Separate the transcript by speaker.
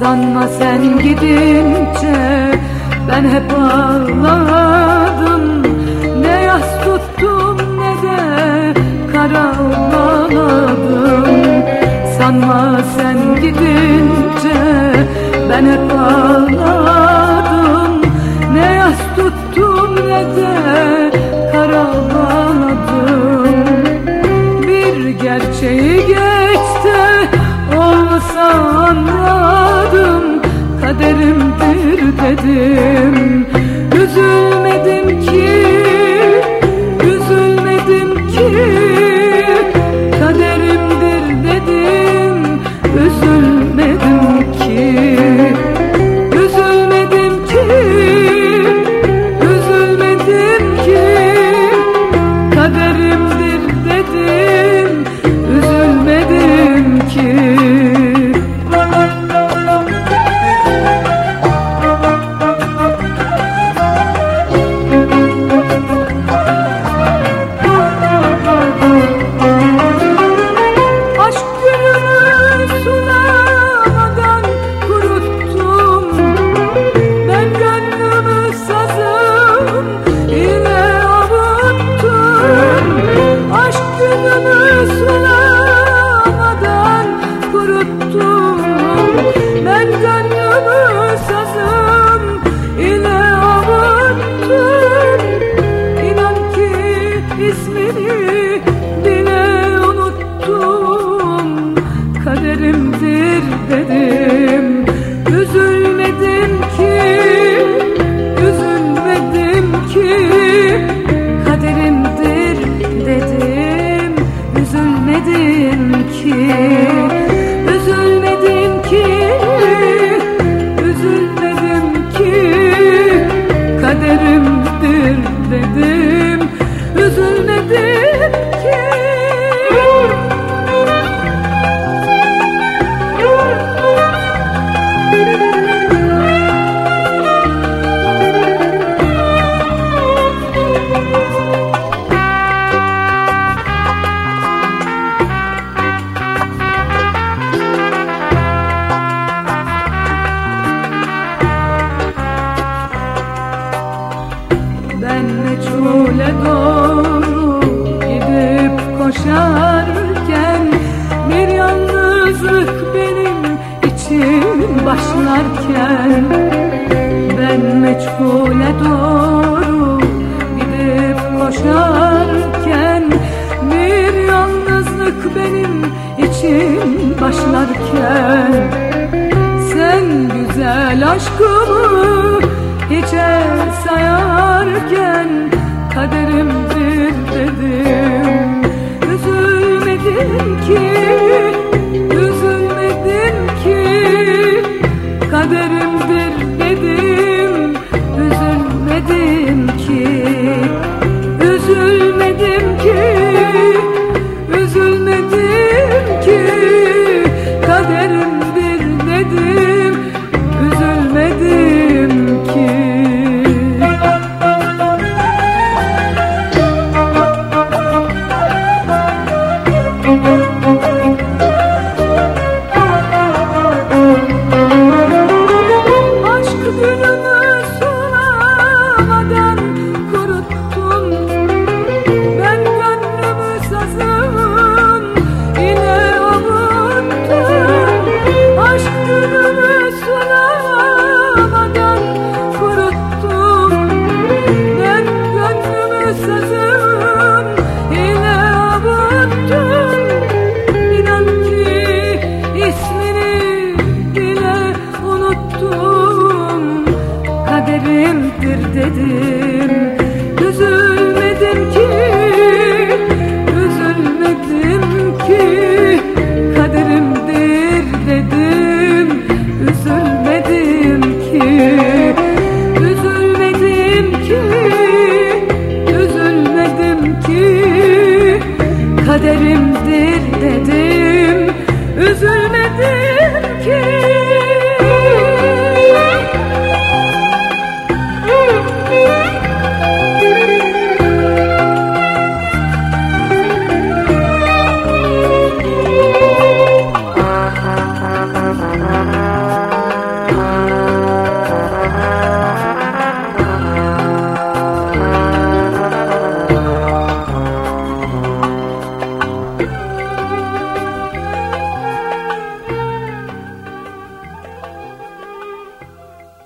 Speaker 1: Sanma sen gidince ben hep ağladım. Ne yas tuttum ne de karaladım Sanma sen gidince ben hep ağladım. dedim. Gözüm Ben meçhule doğru gidip koşarken Bir yalnızlık benim için başlarken Ben meçhule doğru gidip koşarken Bir yalnızlık benim için başlarken Sen güzel aşkımı hiç